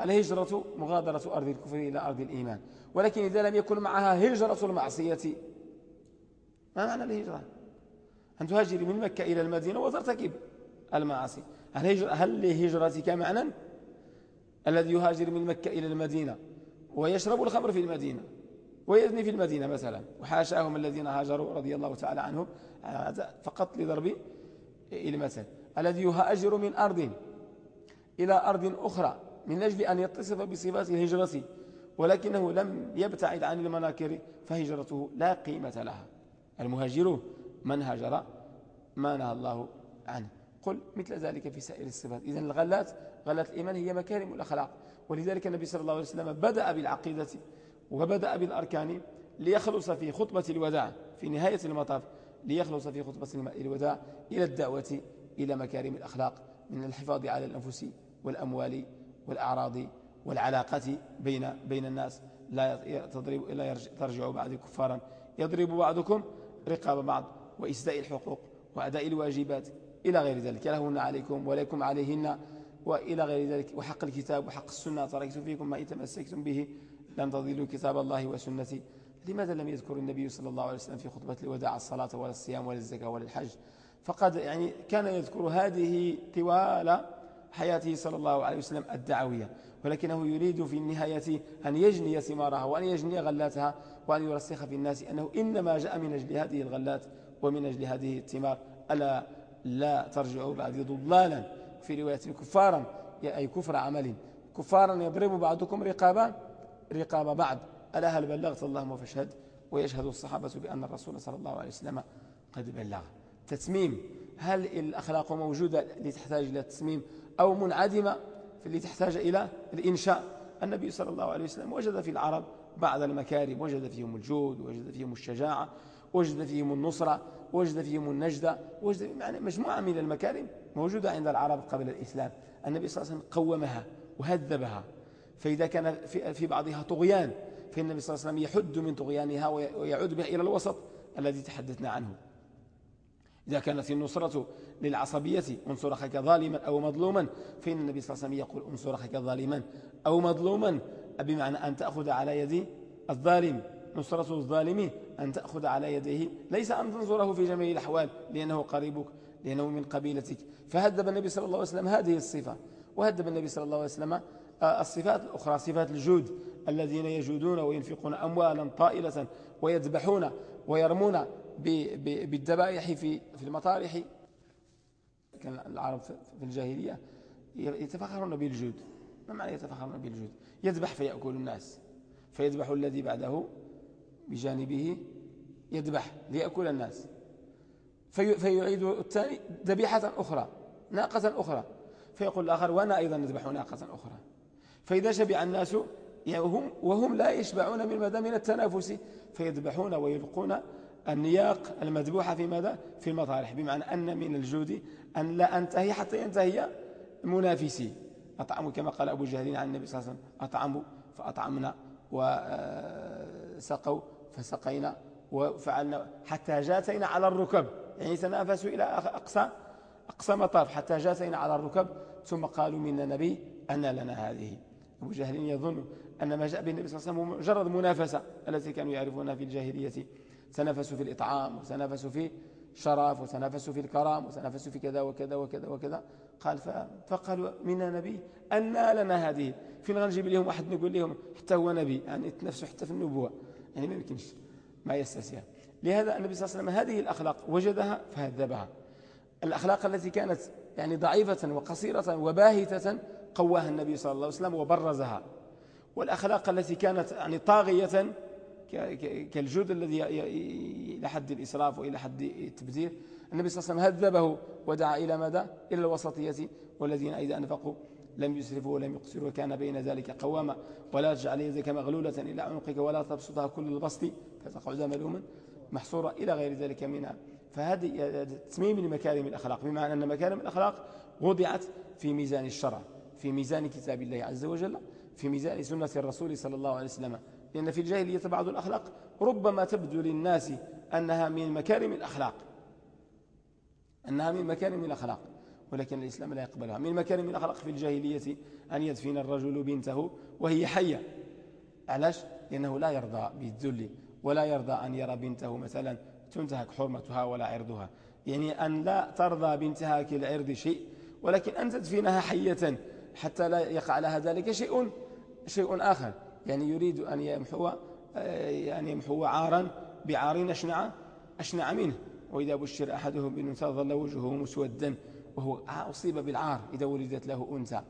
الهجرة مغادرة أرض الكفر إلى أرض الإيمان. ولكن إذا لم يكن معها هجرة المعصية ما معنى الهجرة؟ أن تهاجر من مكة إلى المدينة وترتكب المعاصي. هل, هل لهجرتك معنى؟ الذي يهاجر من مكة إلى المدينة ويشرب الخمر في المدينة ويزني في المدينة مثلا وحاشاهم الذين هاجروا رضي الله تعالى عنهم فقط لضرب المثل. الذي يهاجر من أرض إلى أرض أخرى من أجل أن يتصف بصفات الهجرة ولكنه لم يبتعد عن المناكر فهجرته لا قيمة لها. المهاجر من هاجر ما نهى الله عنه. قل مثل ذلك في سائر الصفات. إذن الغلات غلات الإيمان هي مكارم الأخلاق. ولذلك النبي صلى الله عليه وسلم بدأ بالعقيدة وبدأ بالأركان ليخلص في خطبة الوداع في نهاية المطاف ليخلص في خطبة الوداع إلى الدعوة إلى مكارم الأخلاق من الحفاظ على الأنفس والأموال والأعراض والعلاقات بين بين الناس. لا تضرب لا ترجع بعض كفارا. يضرب بعضكم رقاب بعض وإسداء الحقوق وأداء الواجبات. إلى غير ذلك. لهن عليكم ولكم عليهن وإلى غير ذلك. وحق الكتاب وحق السنة. تركت فيكم ما إن تمسكتم به. لن تضلوا كتاب الله وسنتي. لماذا لم يذكر النبي صلى الله عليه وسلم في خطبة الوداع الصلاة ولا الصيام ولا الزكاة ولا الحج؟ فقد يعني كان يذكر هذه طوال حياته صلى الله عليه وسلم الدعوية ولكنه يريد في النهاية أن يجني ثمارها وأن يجني غلاتها وأن يرسخ في الناس أنه إنما جاء من أجل هذه الغلات ومن أجل هذه الثمار. ألا لا ترجعوا بعد ضلالا في رواية كفارا أي كفر عمل كفارا يضرب بعضكم رقابا رقاب بعض. ألا هل بلغت اللهم فاشهد ويشهد الصحابة بأن الرسول صلى الله عليه وسلم قد بلغ. تتميم هل الأخلاق موجودة لتحتاج إلى التسميم أو منعدمة اللي تحتاج إلى الإنشاء. النبي صلى الله عليه وسلم وجد في العرب بعض المكارم وجد فيهم الجود وجد فيهم الشجاعة وجد فيهم النصرة وجد فيهم النجدة وجد يعني مجموعة من المكارم موجودة عند العرب قبل الإسلام. النبي صلى الله عليه وسلم قومها وهذبها. فإذا كان في بعضها طغيان فإن النبي صلى الله عليه وسلم يحد من طغيانها ويعود بها إلى الوسط الذي تحدثنا عنه. إذا كانت النصرة للعصبية انصر أخاك ظالما أو مظلوما فإن النبي صلى الله عليه وسلم يقول انصر أخاك ظالما أو مظلوما بمعنى أن تأخذ على يد الظالم نصرة الظالم أن تأخذ على يديه ليس أن تنظره في جميع الأحوال لأنه قريبك لأنه من قبيلتك. فهدب النبي صلى الله عليه وسلم هذه الصفة وهدب النبي صلى الله عليه وسلم الصفات الأخرى صفات الجود الذين يجودون وينفقون أموالا طائلة ويذبحون ويرمون بالذبائح في في المطارح. كان العرب في الجاهلية يتفخرون بالجود ما معنى يتفخرون بالجود يذبح فيأكل الناس. فيذبح الذي بعده بجانبه يذبح ليأكل الناس. في فيعيد الثاني ذبيحة أخرى ناقة أخرى. فيقول الآخر وأنا أيضا نذبح ناقة أخرى. فإذا شبع الناس يعني وهم لا يشبعون من مدى من التنافس. فيذبحون ويلقون النياق المذبوحة في ماذا؟ في المطارح. بمعنى أن من الجود أن لا أنتهي حتى ينتهي منافسي. أطعموا كما قال أبو جهل عن النبي صلى الله عليه وسلم أطعموا فأطعمنا وسقوا فسقينا وفعلنا. حتى جاتينا على الركب. يعني تنافسوا إلى أقصى أقصى مطاف. حتى جاتينا على الركب. ثم قالوا منا نبي أن لنا هذه. أبو جهل يظن أن ما جاء به النبي صلى الله عليه وسلم مجرد منافسة التي كانوا يعرفونها في الجاهلية. تنافسوا في الإطعام وتنافسوا في شرف وتنافسوا في الكرام وتنافسوا في كذا وكذا وكذا وكذا. قال فقالوا منا نبي أن لنا هذه؟ فين غنجيب لهم واحد نقول لهم حتى هو نبي؟ يعني تنافسوا حتى في النبوة. يعني ما يمكنش ما يستسيها لهذا النبي صلى الله عليه وسلم هذه الأخلاق وجدها فهذبها. الأخلاق التي كانت يعني ضعيفة وقصيرة وباهتة قواها النبي صلى الله عليه وسلم وبرزها. والأخلاق التي كانت يعني طاغية كالجود الذي إلى حد الإسراف وإلى حد التبذير. النبي صلى الله عليه وسلم هذبه ودعا إلى ماذا؟ إلى الوسطية. والذين إذا أنفقوا لم يسرفوا ولم يقصروا وكان بين ذلك قواما ولا تجعل يدك مغلولة إلى عنقك ولا تبسطها كل البسط. فتقعد ملوما محصورة إلى غير ذلك منها. فهذه تسميم لمكارم الأخلاق. بمعنى أن مكارم الأخلاق وضعت في ميزان الشرع في ميزان كتاب الله عز وجل في ميزان سنة الرسول صلى الله عليه وسلم. لأن في الجاهلية بعض الأخلاق ربما تبدو للناس أنها من مكارم الأخلاق. أنها من مكارم الأخلاق ولكن الإسلام لا يقبلها. من مكارم الأخلاق في الجاهلية أن يدفن الرجل بنته وهي حية. علاش؟ لأنه لا يرضى بالذل ولا يرضى أن يرى بنته مثلا تنتهك حرمتها ولا عرضها. يعني أن لا ترضى بانتهاك العرض شيء ولكن أن تدفنها حية حتى لا يقع لها ذلك شيء شيء آخر. يعني يريد أن يمحو يعني يمحو عارا بعار أشنع أشنع منه. وإذا بشر أحدهم بأنثى ظل وجهه مسودا وهو أصيب بالعار إذا ولدت له أنثى.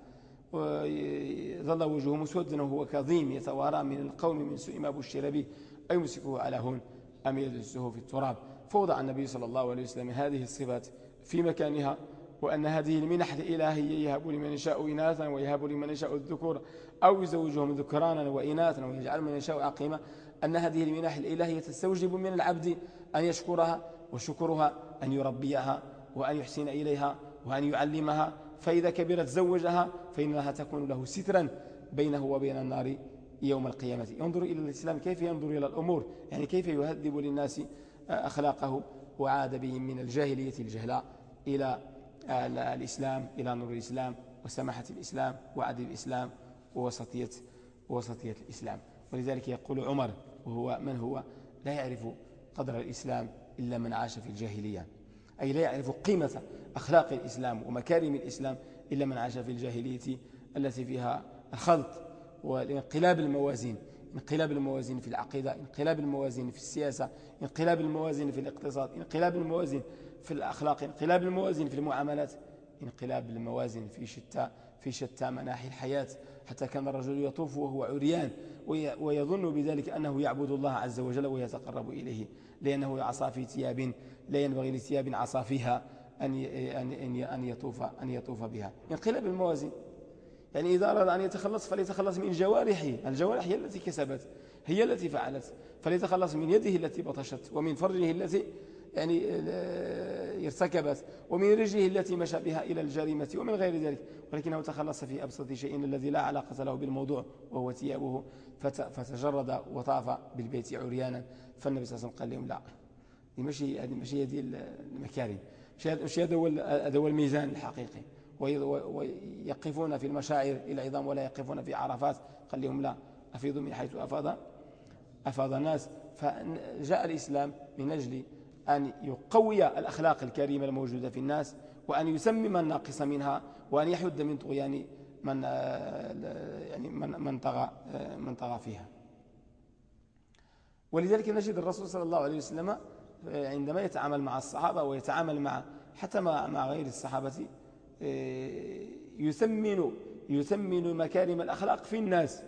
ظل وجهه مسودا وهو كظيم يتوارى من القوم من سوء ما بشر به أيمسكه على هون أم يدسه في التراب. فوضع النبي صلى الله عليه وسلم هذه الصفات في مكانها. وأن هذه المنح الإلهية يهب لمن يشاء إناثا ويهب لمن يشاء الذكور أو يزوجهم ذكرانا وإناثا ويجعل من يشاء عقيمة أن هذه المنح الإلهية تستوجب من العبد أن يشكرها وشكرها أن يربيها وأن يحسن إليها وأن يعلمها فإذا كبرت زوجها فإنها تكون له سترا بينه وبين النار يوم القيامة. ينظر إلى الإسلام كيف ينظر إلى الأمور؟ يعني كيف يهذب للناس أخلاقه وعاد بهم من الجاهلية الجهلاء إلى الإسلام إلى نور الإسلام وسماحة الإسلام وعدل الإسلام ووسطية, ووسطية الإسلام. ولذلك يقول عمر وهو من هو؟ لا يعرف قدر الإسلام إلا من عاش في الجاهلية. أي لا يعرف قيمة أخلاق الإسلام ومكارم الإسلام إلا من عاش في الجاهلية التي فيها الخلط وانقلاب الموازين. انقلاب الموازين في العقيدة انقلاب الموازين في السياسة انقلاب الموازين في الاقتصاد انقلاب الموازين في الأخلاق انقلاب الموازين في المعاملات انقلاب الموازين في شتى في شتى مناحي الحياة. حتى كان الرجل يطوف وهو عريان ويظن بذلك أنه يعبد الله عز وجل ويتقرب إليه لأنه عصى في ثياب لا ينبغي لثياب عصى فيها أن أن يطوف أن يطوف بها. انقلاب الموازين يعني إذا أراد أن يتخلص فليتخلص من جوارحه. الجوارح هي التي كسبت هي التي فعلت. فليتخلص من يده التي بطشت ومن فرجه التي يعني آه، ارتكبت ومن رجله التي مشى بها إلى الجريمة ومن غير ذلك. ولكنه تخلص في أبسط شيء الذي لا علاقة له بالموضوع وهو ثيابه. فتجرد وطاف بالبيت عريانا. فالنبي صلى الله عليه وسلم قال لهم لا ماشي هذه ماشي هذه المكارم. مش هذا هو الميزان الحقيقي. ويقفون في المشاعر إلى عظام ولا يقفون في عرفات. قال لهم لا أفيضوا من حيث أفاض أفاض الناس. فجاء الإسلام من أجل أن يقوي الأخلاق الكريمة الموجودة في الناس وأن يسمم الناقص منها وأن يحد من طغيان من يعني من من طغى من طغى فيها. ولذلك نجد الرسول صلى الله عليه وسلم عندما يتعامل مع الصحابة ويتعامل مع حتى مع غير الصحابة يثمن يثمن مكارم الأخلاق في الناس.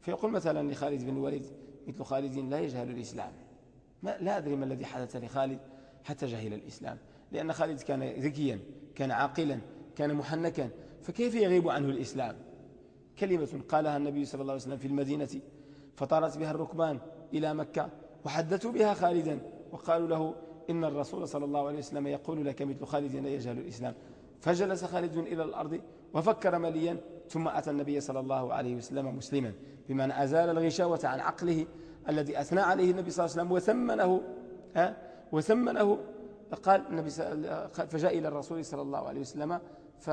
فيقول مثلا لخالد بن الوليد مثل خالد لا يجهل الإسلام. ما لا أدري ما الذي حدث لخالد حتى جهل الإسلام. لأن خالد كان ذكيا كان عاقلا كان محنكا. فكيف يغيب عنه الإسلام؟ كلمة قالها النبي صلى الله عليه وسلم في المدينة فطارت بها الركبان إلى مكة وحدثوا بها خالدا. وقالوا له إن الرسول صلى الله عليه وسلم يقول لك مثل خالد لا يجهل الإسلام. فجلس خالد إلى الأرض وفكر مليا ثم أتى النبي صلى الله عليه وسلم مسلما بمعنى أزال الغشاوة عن عقله الذي أثنى عليه النبي صلى الله عليه وسلم وثمنه ها؟ وثمنه قال النبي فجاء إلى الرسول صلى الله عليه وسلم ف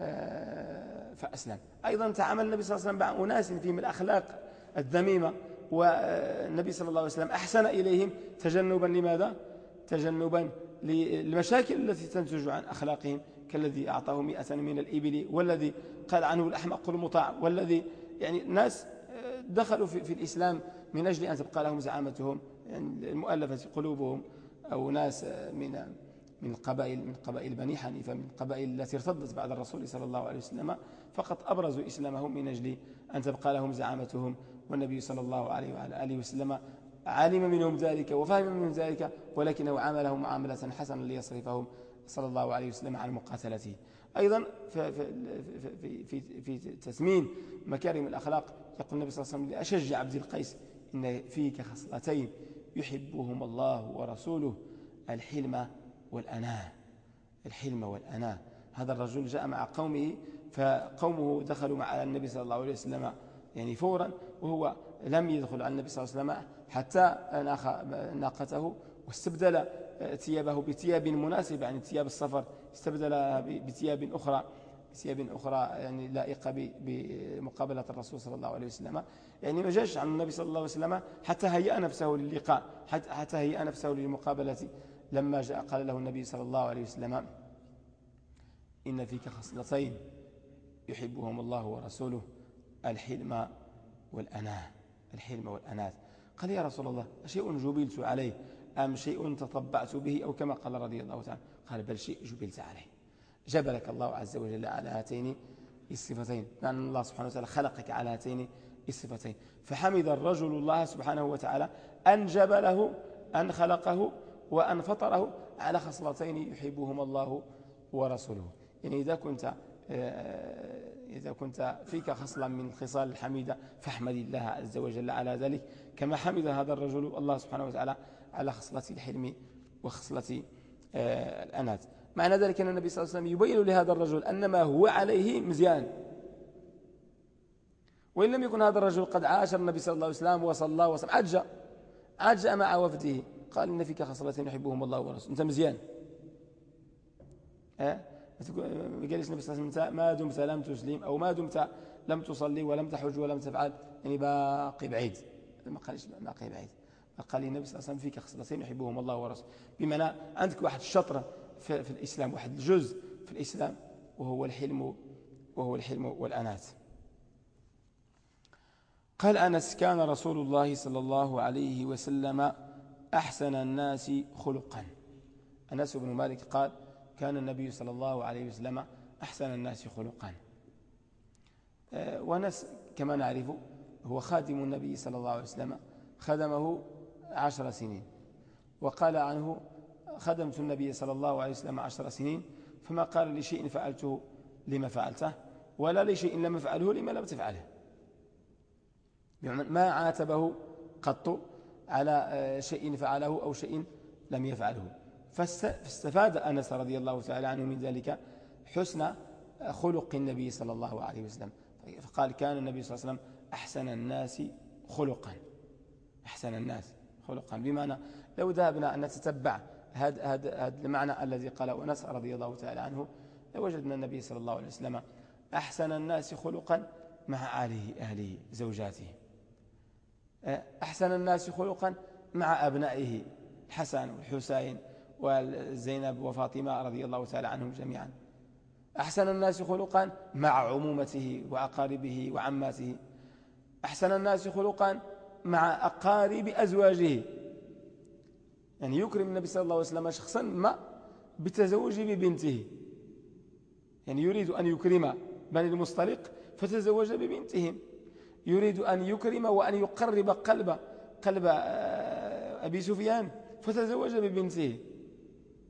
آه، فأسلم. أيضا تعامل النبي صلى الله عليه وسلم مع أناس فيهم الأخلاق الذميمة والنبي صلى الله عليه وسلم أحسن إليهم. تجنبا لماذا؟ تجنبا للمشاكل التي تنتج عن أخلاقهم. كالذي أعطاه مئة من الإبل والذي قال عنه الأحمق المطاع والذي يعني الناس آه، دخلوا في, في الإسلام من أجل أن تبقى لهم زعامتهم يعني المؤلفة قلوبهم أو ناس آه، من من قبائل من قبائل بني حنيفة من القبائل التي ارتدت بعد الرسول صلى الله عليه وسلم فقط أبرزوا إسلامهم من أجل أن تبقى لهم زعامتهم. والنبي صلى الله عليه وعلى آله وسلم علم منهم ذلك وفهم منهم ذلك ولكنه عاملهم معاملة حسنة ليصرفهم. صلى الله عليه وسلم عن مقاتلته. أيضا في, في, في, في تثمين مكارم الأخلاق يقول النبي صلى الله عليه وسلم لأشج عبد القيس إن فيك خصلتين يحبهما الله ورسوله الحلم والأناة. الحلم والأناة. هذا الرجل جاء مع قومه فقومه دخلوا مع النبي صلى الله عليه وسلم يعني فورا وهو لم يدخل على النبي صلى الله عليه وسلم حتى ناقته واستبدل ثيابه بثياب مناسبة يعني ثياب السفر استبدلها بثياب أخرى ثياب أخرى يعني لائقة بمقابلة الرسول صلى الله عليه وسلم. يعني ما جاش عن النبي صلى الله عليه وسلم حتى هيأ نفسه للقاء حتى هيأ نفسه للمقابلة. لما جاء قال له النبي صلى الله عليه وسلم إن فيك خصلتين يحبهم الله ورسوله الحلم والأناة. الحلم والأناة. قال يا رسول الله شيء جبلت عليه؟ أم شيء تطبعت به أو كما قال رضي الله تعالى. قال بل شيء جبلت عليه. جبلك الله عز وجل على هاتين الصفتين. لأن الله سبحانه وتعالى خلقك على هاتين الصفتين. فحمد الرجل الله سبحانه وتعالى أن جبله أن خلقه وأن فطره على خصلتين يحبهما الله ورسوله. يعني إذا كنت آه، إذا كنت فيك خصلا من خصال الحميدة فاحمد الله عز وجل على ذلك. كما حمد هذا الرجل الله سبحانه وتعالى على خصلة الحلم وخصلة آه، الأنات معنى ذلك أن النبي صلى الله عليه وسلم يبين لهذا الرجل أن ما هو عليه مزيان. وإن لم يكن هذا الرجل قد عاشر النبي صلى الله عليه وسلم وصلى وسلم عج عج مع وفده. قال إن فيك خصلتين يحبهم الله ورسوله. أنت مزيان. أه؟ قالش النبي صلى الله عليه وسلم؟ ما دمت لم تسلم أو ما دمت لم تصلي ولم تحج ولم تفعل. يعني باقي بعيد. ما قالش باقي بعيد. قال النبي صلى الله عليه وسلم فيك خصلتين يحبهم الله ورسوله. بمعنى عندك واحد الشطر في, في الإسلام واحد الجزء في الإسلام وهو الحلم وهو الحلم والأنات قال أنس كان رسول الله صلى الله عليه وسلم أحسن الناس خلقا. أنس بن مالك قال كان النبي صلى الله عليه وسلم أحسن الناس خلقا. آه، ونس كما نعرف هو خادم النبي صلى الله عليه وسلم خدمه عشر سنين. وقال عنه خدمت النبي صلى الله عليه وسلم عشر سنين فما قال لشيء فعلته لما فعلته ولا لشيء لم أفعله لما لم تفعله. ما عاتبه قط على آه، شيء فعله أو شيء لم يفعله. فاستفاد أنس رضي الله تعالى عنه من ذلك حسن خلق النبي صلى الله عليه وسلم. فقال كان النبي صلى الله عليه وسلم أحسن الناس خلقا. أحسن الناس. خلقا. بمعنى لو ذهبنا أن نتتبع هذا هذا المعنى الذي قاله أنس رضي الله تعالى عنه لوجدنا النبي صلى الله عليه وسلم أحسن الناس خلقا مع آله أهله زوجاته. أحسن الناس خلقا مع أبنائه الحسن والحسين وزينب وفاطمة رضي الله تعالى عنهم جميعا. أحسن الناس خلقا مع عمومته وأقاربه وعماته. أحسن الناس خلقا مع أقارب أزواجه. يعني يكرم النبي صلى الله عليه وسلم شخصا ما بتزوج ببنته. يعني يريد أن يكرم بني المصطلق فتزوج ببنتهم. يريد أن يكرم وأن يقرب قلب قلب آه، أبي سفيان فتزوج ببنته.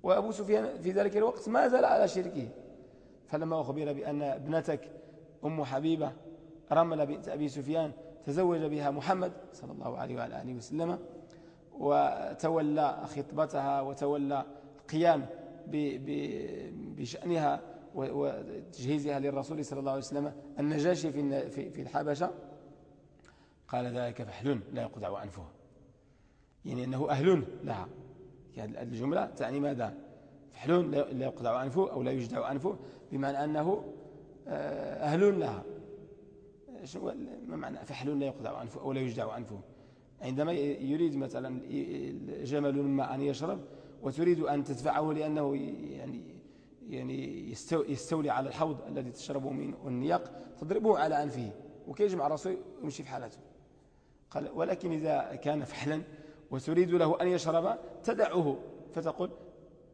وأبو سفيان في ذلك الوقت ما زال على شركه. فلما أخبر بأن ابنتك أم حبيبة رمل بنت أبي سفيان تزوج بها محمد صلى الله عليه وعلى آله وسلم وتولى خطبتها وتولى القيام بشأنها وتجهيزها للرسول صلى الله عليه وسلم النجاشي في الحبشة. قال ذلك فحل لا يقطع أنفه يعني أنه أهل لها. هذه الجملة تعني ماذا؟ فحل لا يقطع أنفه أو لا يجدع أنفه بمعنى أنه آه، أهل لها. ما معنى؟ فحل لا يقطع أنفه أو لا يجدع أنفه عندما يريد مثلا جمل ما أن يشرب وتريد أن تدفعه لأنه يعني يعني يستولي على الحوض الذي تشرب منه النياق تضربه على أنفه وكي يجمع راسه ويمشي في حالته. قال ولكن إذا كان فحلا وتريد له أن يشرب تدعه. فتقول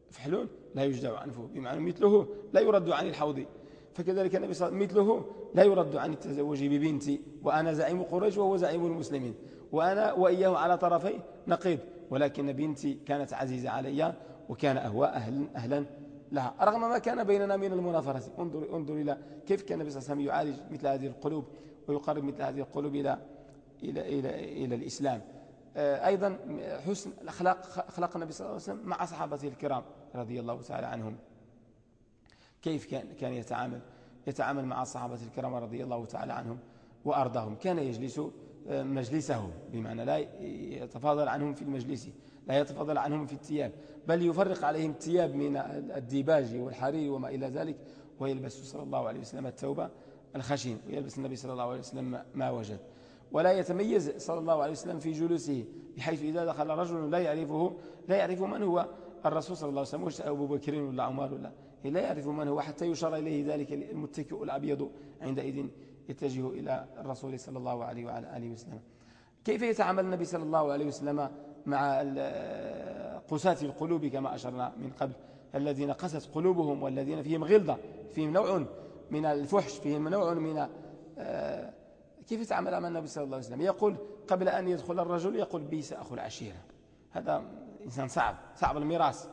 فحل لا يجدع عنه. بمعنى مثله لا يرد عن الحوض. فكذلك النبي صلى الله عليه وسلم مثله لا يرد عن التزوج ببنتي وأنا زعيم قريش وهو زعيم المسلمين وأنا وإياه على طرفي نقيض. ولكن بنتي كانت عزيزة علي وكان أهوى أهل أهلا لها. رغم ما كان بيننا من المنافرة. انظر, انظر إلى كيف كان النبي صلى الله عليه وسلم يعالج مثل هذه القلوب ويقرب مثل هذه القلوب إلى, إلى, إلى, إلى الإسلام. آه، أيضا حسن الأخلاق أخلاق النبي صلى الله عليه وسلم مع صحابته الكرام رضي الله تعالى عنهم. كيف كان كان يتعامل يتعامل مع الصحابة الكرام رضي الله تعالى عنهم وأرضاهم. كان يجلس آه، مجلسه بمعنى لا يتفاضل عنهم في المجلس لا يتفاضل عنهم في الثياب بل يفرق عليهم الثياب من الديباج والحرير وما إلى ذلك ويلبس صلى الله عليه وسلم التوبة الخشين ويلبس النبي صلى الله عليه وسلم ما وجد. ولا يتميز صلى الله عليه وسلم في جلوسه بحيث إذا دخل رجل لا يعرفه لا يعرف من هو الرسول صلى الله عليه وسلم مش أبو بكر ولا عمر ولا لا يعرف من هو حتى يشار إليه ذلك المتكئ الأبيض عندئذ يتجه إلى الرسول صلى الله عليه وعلى آله وسلم. كيف يتعامل النبي صلى الله عليه وسلم مع قساة القلوب كما أشرنا من قبل؟ الذين قست قلوبهم والذين فيهم غلظة فيهم نوع من الفحش فيهم نوع من آه، كيف يتعامل مع النبي صلى الله عليه وسلم؟ يقول قبل أن يدخل الرجل يقول بيس أخو العشيرة. هذا إنسان صعب صعب الميراث.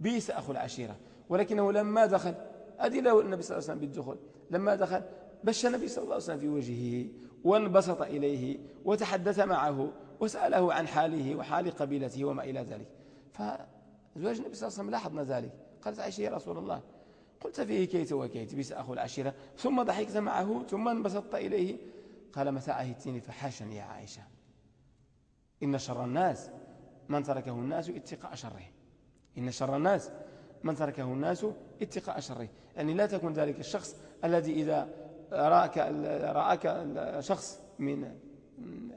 بيس أخو العشيرة. ولكنه لما دخل أدي له النبي صلى الله عليه وسلم بالدخول لما دخل بش النبي صلى الله عليه وسلم في وجهه وانبسط إليه وتحدث معه وسأله عن حاله وحال قبيلته وما إلى ذلك. فزواج النبي صلى الله عليه وسلم لاحظنا ذلك. قالت عائشة يا رسول الله قلت فيه كيت وكيت بيس أخو العشيرة ثم ضحكت معه ثم انبسطت إليه. قال متى عهدتني فحاشا يا عائشة؟ إن شر الناس من تركه الناس اتقاء شره. إن شر الناس من تركه الناس اتقاء شره. يعني لا تكون ذلك الشخص الذي إذا رأك, رأك شخص من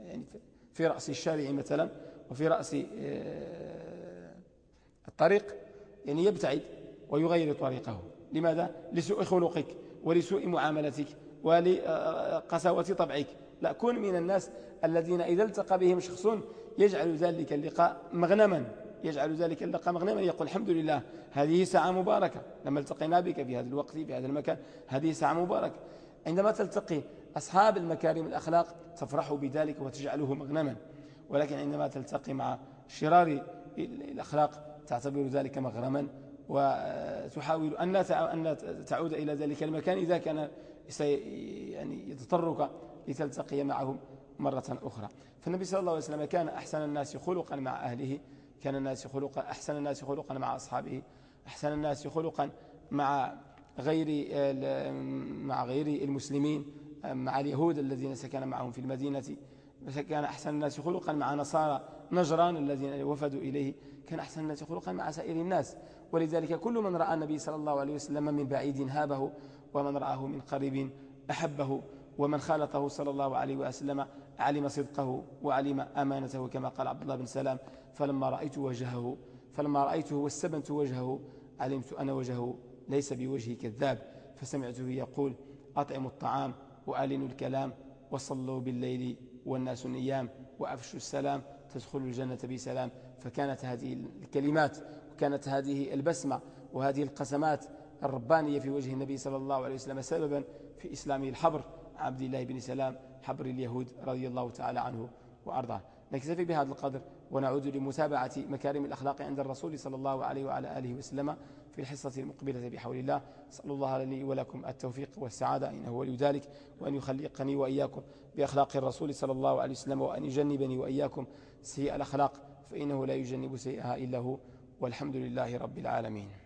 يعني في رأس الشارع مثلا وفي رأس آه، الطريق يعني يبتعد ويغير طريقه. لماذا؟ لسوء خلقك ولسوء معاملتك ولقساوة طبعك. لا كن من الناس الذين إذا التقى بهم شخص يجعل ذلك اللقاء مغنما. يجعل ذلك اللقاء مغنما يقول الحمد لله هذه ساعة مباركة. لما التقينا بك في هذا الوقت في هذا المكان هذه ساعة مباركة. عندما تلتقي أصحاب المكارم الأخلاق تفرح بذلك وتجعله مغنما. ولكن عندما تلتقي مع شرار الأخلاق تعتبر ذلك مغرما وتحاول أن تعود إلى ذلك المكان إذا كان يعني يتطرك لتلتقي معهم مرة أخرى. فالنبي صلى الله عليه وسلم كان أحسن الناس خلقا مع أهله. كان الناس خلقا أحسن الناس خلقا مع أصحابه أحسن الناس خلقا مع غير مع غير المسلمين مع اليهود الذين سكن معهم في المدينة. كان أحسن الناس خلقا مع نصارى نجران الذين وفدوا إليه. كان أحسن الناس خلقا مع سائر الناس. ولذلك كل من رأى النبي صلى الله عليه وسلم من بعيد هابه ومن رآه من قريب أحبه ومن خالطه صلى الله عليه وسلم علم صدقه وعلم أمانته كما قال عبد الله بن سلام فلما رأيت وجهه فلما رأيته واستبنت وجهه علمت أن وجهه ليس بوجه كذاب فسمعته يقول أطعموا الطعام وألنوا الكلام وصلوا بالليل والناس نيام وأفشوا السلام تدخلوا الجنة بسلام. فكانت هذه الكلمات وكانت هذه البسمة وهذه القسمات الربانية في وجه النبي صلى الله عليه وسلم سببا في إسلام الحبر عبد الله بن سلام. حبر اليهود رضي الله تعالى عنه وأرضاه. نكتفي بهذا القدر ونعود لمتابعة مكارم الأخلاق عند الرسول صلى الله عليه وعلى آله وسلم في الحصة المقبلة بحول الله. صلى الله لي ولكم التوفيق والسعادة إنه ولي ذلك وأن يخلقني وإياكم بأخلاق الرسول صلى الله عليه وسلم وأن يجنبني وإياكم سيء الأخلاق فإنه لا يجنب سيئها إلا هو. والحمد لله رب العالمين.